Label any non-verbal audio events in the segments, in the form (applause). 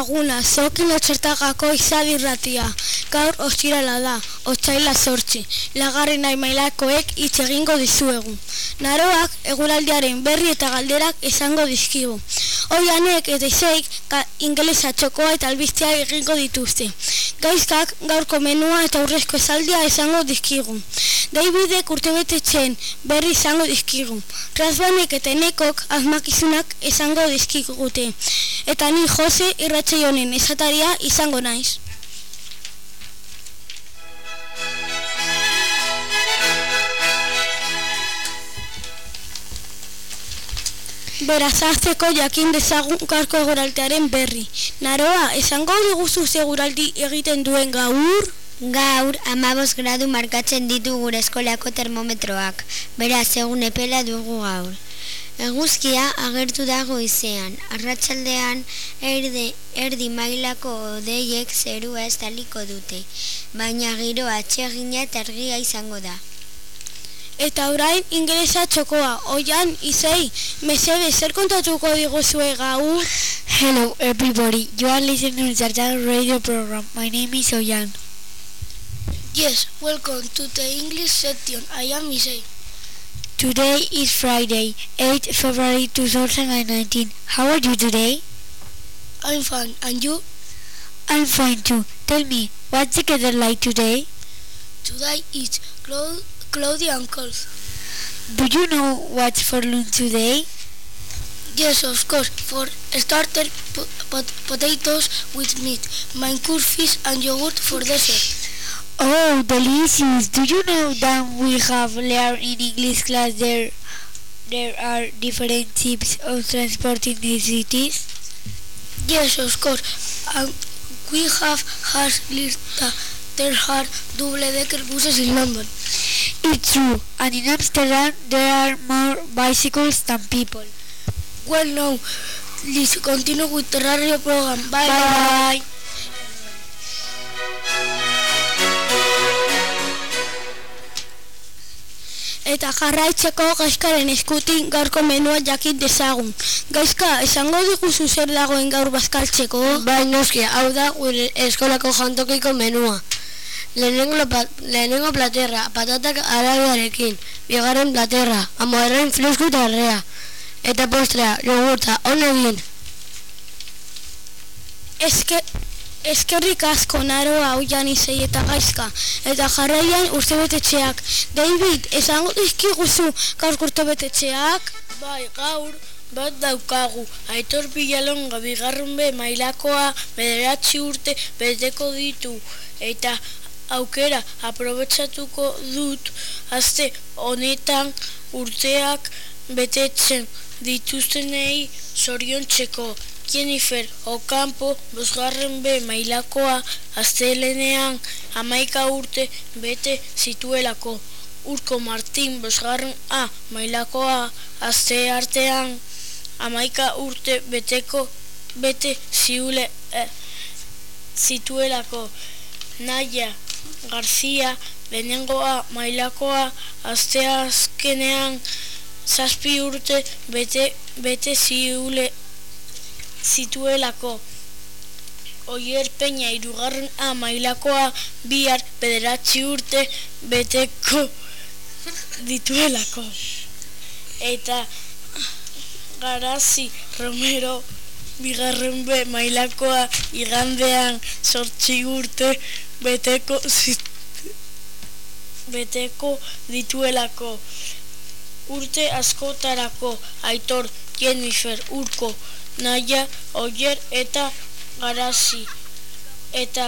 laguna, zokin lotxertagako izadirratia. Gaur ostirala da, otxaila sortzi. Lagarri nahi mailakoek hitz egingo dizuegu. Naroak eguraldiaren berri eta galderak esango dizkigu. Oianek eta izeik ingelesa txokoa eta albistea egingo dituzte. Gaizkak gaurko menua eta urrezko esaldia esango dizkigu. Davidek urtebetetzen berri izango dizkigu. Razbanek eta enekok azmakizunak esango dizkigute. Eta ni Jose irratxe honen esataria izango naiz. Beraz, azteko jakin dezagun karko eguraltearen berri. Naroa, esango diguzu seguraldi egiten duen gaur? Gaur, amabos gradu markatzen ditu gure eskolako termometroak. Beraz, egun epela dugu gaur. Eguzkia agertu dago izean. Arratsaldean erde, erdi mailako odeiek zerua estaliko dute. Baina giro atsegina eta argia izango da. Eta orain ingelesa txokoa, oian, izei, mesede, zer kontatuko diguzue gaur? Hello everybody, you are listening to Jarjan radio program. My name is Oyan. Yes, welcome to the English section. I am Isei. Today is Friday, 8 February 2019. How are you today? I'm fine, and you? I'm fine too. Tell me, what's the weather like today? Today is cloud cloudy and cold. Do you know what's for lunch today? Yes, of course. For starter, po pot potatoes with meat, mankur fish and yogurt for dessert. Oh, delicious! Do you know that we have learned in English class there there are different types of transporting the cities? Yes, of course. And we have has lista uh, there are double-decker buses in London. It's true, and in Amsterdam there are more bicycles than people. Well, now, let's continue with the radio program. Bye bye. Bye. Eta jarraitzeko gaizkaren eskutin gaurko menua jakin dezagun. Gaizka, esango diguzu zer dagoen gaur bazkaltzeko? Bai, noski, hau da gure eskolako jantokiko menua. Lehenengo, lehenengo platerra, patatak arabiarekin, bigarren platerra, amoerren fresku eta arrea. Eta postrea, jogurta, honegin. Eske, eskerrik asko naroa hau izei eta gaizka. Eta jarraian urtebetetxeak. David, esango dizkiguzu gaur urtebetetxeak? Bai, gaur, bat daukagu. Aitor Bilalonga bigarren be mailakoa bederatzi urte beteko ditu. Eta aukera aprobetsatuko dut azte honetan urteak betetzen dituztenei zorion txeko. Jennifer Ocampo bosgarren be mailakoa aztelenean amaika urte bete zituelako. Urko Martin bosgarren A mailakoa azte artean amaika urte beteko bete ziule eh, zituelako. Naia Garzia lehenengoa mailakoa azte azkenean zazpi urte bete, bete ziule zituelako. Oier Peña irugarren A mailakoa bihar bederatzi urte beteko (laughs) dituelako. Eta Garazi Romero bigarren B mailakoa igandean sortzi urte beteko zit, beteko dituelako. Urte askotarako Aitor Jennifer Urko Naia, Oier eta Garazi eta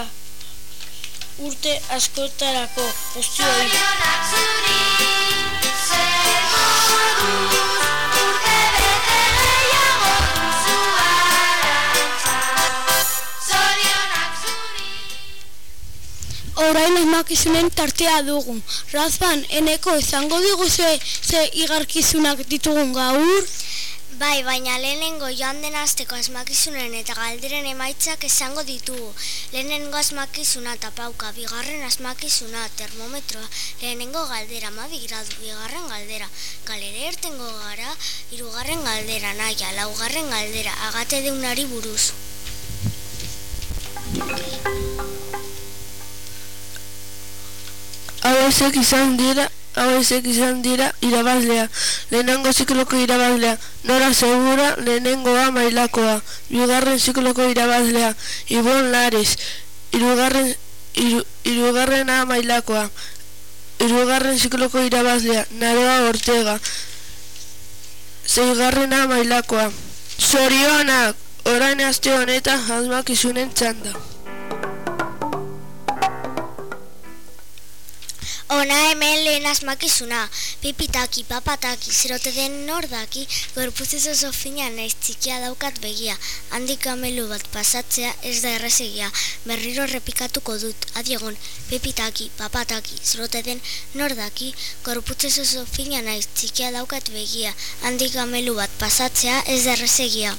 urte askotarako guztioi. Orain esmakizunen tartea dugu. Razban, eneko izango diguzue ze igarkizunak ditugun gaur? Bai, baina lehenengo joan den azteko asmakizunen eta galderen emaitzak esango ditugu. Lehenengo asmakizuna tapauka, bigarren asmakizuna, termometroa, lehenengo galdera, ma gradu, bigarren galdera, galere ertengo gara, hirugarren galdera, naia, laugarren galdera, agate deunari buruz. Hauezek izan dira, hauezek izan dira irabazlea. Lehenengo zikloko irabazlea. Nora segura lehenengoa mailakoa. Bigarren zikloko irabazlea. Ibon Lares. Irugarren, iru, irugarrena mailakoa. Irugarren zikloko irabazlea. Naroa Ortega. Zeigarrena mailakoa. Zorionak! Orain aste honetan hazmak izunen txanda. Hemen lehen asmakizuna, pipitaki, papataki, zerote den nordaki, gorpuzez oso fina naiz txikia daukat begia, handik amelu bat pasatzea ez da errezegia, berriro repikatuko dut, adiegon, pipitaki, papataki, zerote den nordaki, gorpuzez oso fina naiz txikia daukat begia, handik amelu bat pasatzea ez da errezegia.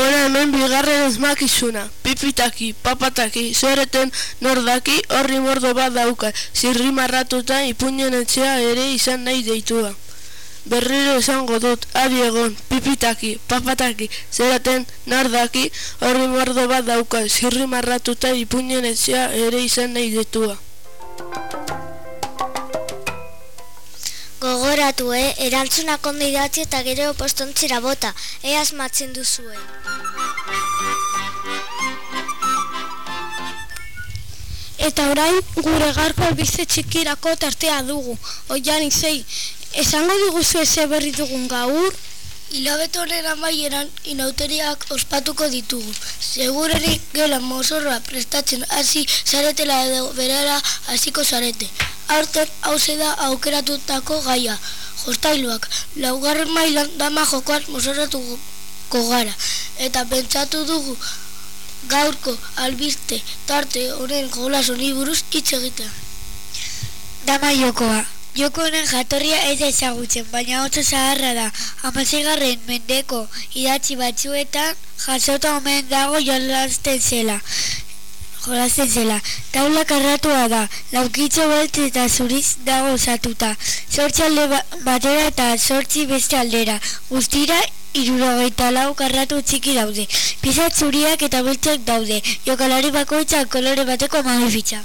Hora hemen bigarren ezmakizuna, pipitaki, papataki, zereten nordaki, horri mordo bat dauka, zirri ipuñen etxea ere izan nahi deitua. Berriro esango dut, adi egon, pipitaki, papataki, zeraten nordaki, horri mordo bat dauka, zirri ipuñen etxea ere izan nahi deitua. Gogoratu, eh? Erantzunak ondo idatzi eta gero postontzira bota. E asmatzen duzue. Eta orain gure garko albiste txikirako tartea dugu. Oian izei, esango diguzu eze berri dugun gaur? Hilabeto honen amaieran inauteriak ospatuko ditugu. Segurerik gela mozorra prestatzen hasi zaretela edo berara hasiko zarete. Aurten hauze da aukeratutako gaia. Jostailuak, laugarren mailan dama jokoan mozorratuko gara. Eta pentsatu dugu gaurko albiste tarte honen jolas honi buruz hitz egitea. Dama jokoa. Joko honen jatorria ez ezagutzen, baina oso zaharra da. Amasegarren mendeko idatzi batzuetan jasota omen dago jolasten zela. Jolasten zela. Taula karratua da, laukitxo beltz eta zuriz dago osatuta. Zortzi alde ba- batera eta zortzi beste aldera. Guztira irurogeita lau karratu txiki daude. Pizat zuriak eta beltzak daude. Jokalari bakoitzak kolore bateko magifitza.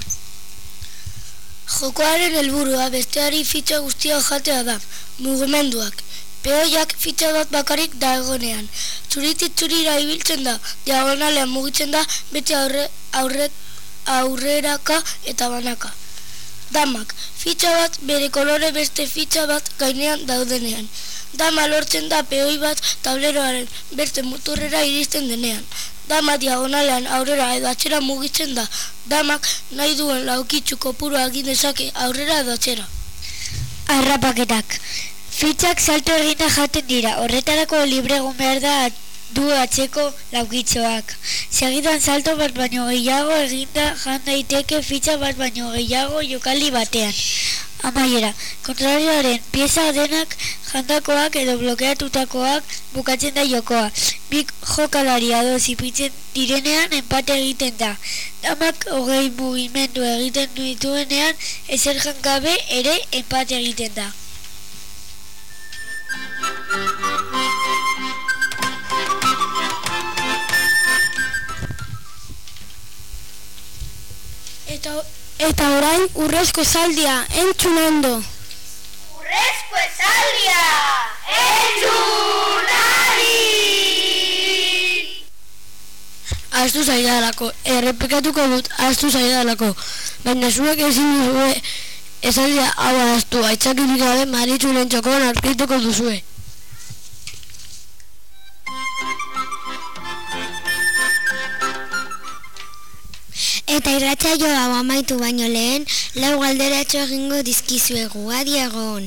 Jokoaren helburua besteari fitxa guztia jatea da, mugimenduak. Peoiak fitxa bat bakarik da egonean. Txuritik txurira ibiltzen da, diagonalean mugitzen da, beti aurre, aurre, aurreraka eta banaka. Damak, fitxa bat bere kolore beste fitxa bat gainean daudenean. Dama lortzen da peoi bat tableroaren beste muturrera iristen denean. Dama diagonalean aurrera edo atxera mugitzen da. Damak nahi duen laukitzu kopurua egin dezake aurrera edo atxera. Arrapaketak. Fitxak salto eginda jaten dira, horretarako libre egon behar da du atzeko laukitxoak. Segidan salto bat baino gehiago eginda jan daiteke fitxa bat baino gehiago jokaldi batean. Amaiera, kontrarioaren pieza denak jandakoak edo blokeatutakoak bukatzen da jokoa. Bik jokalari adoz ipitzen direnean empate egiten da. Damak hogei mugimendu egiten dituenean ezer jangabe ere empate egiten da. Eta orain urrezko zaldia, entzun ondo. Urrezko esaldia, entzunari! Aztu zaidalako, errepikatuko dut aztu zaidalako. Baina zuek ezin duzue esaldia hau aztu, aitzakirik gabe maritzuren txokoan aurkituko duzue. Eta irratsaio hau amaitu baino lehen, lau galderatxo egingo dizkizuegu, adiagon.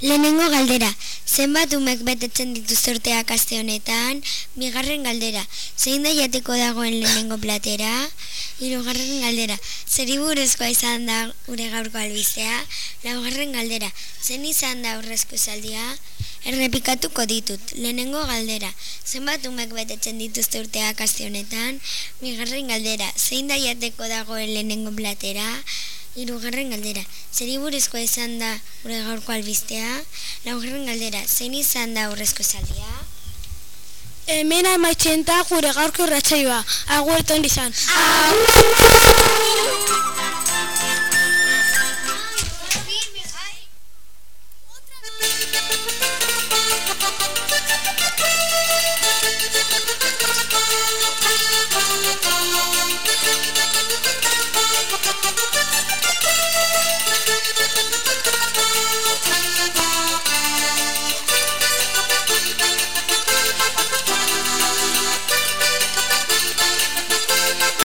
Lehenengo galdera, zenbat umek betetzen dituzte urteak aste honetan? Bigarren galdera, zein da jateko dagoen lehenengo platera? Hirugarren galdera, zeri buruzkoa izan da gure gaurko albistea? Laugarren galdera, zen izan da aurrezko esaldia? Errepikatuko ditut, lehenengo galdera, zenbat umek betetzen dituzte urteak aste honetan? Bigarren galdera, zein da jateko dagoen lehenengo platera? Hirugarren galdera, zeri buruzkoa izan da gure gaurko albistea? Laugarren galdera, zein izan da aurrezko esaldia? Hemen amaitzen da gure gaurko irratsaioa. Aguerton izan. Agur!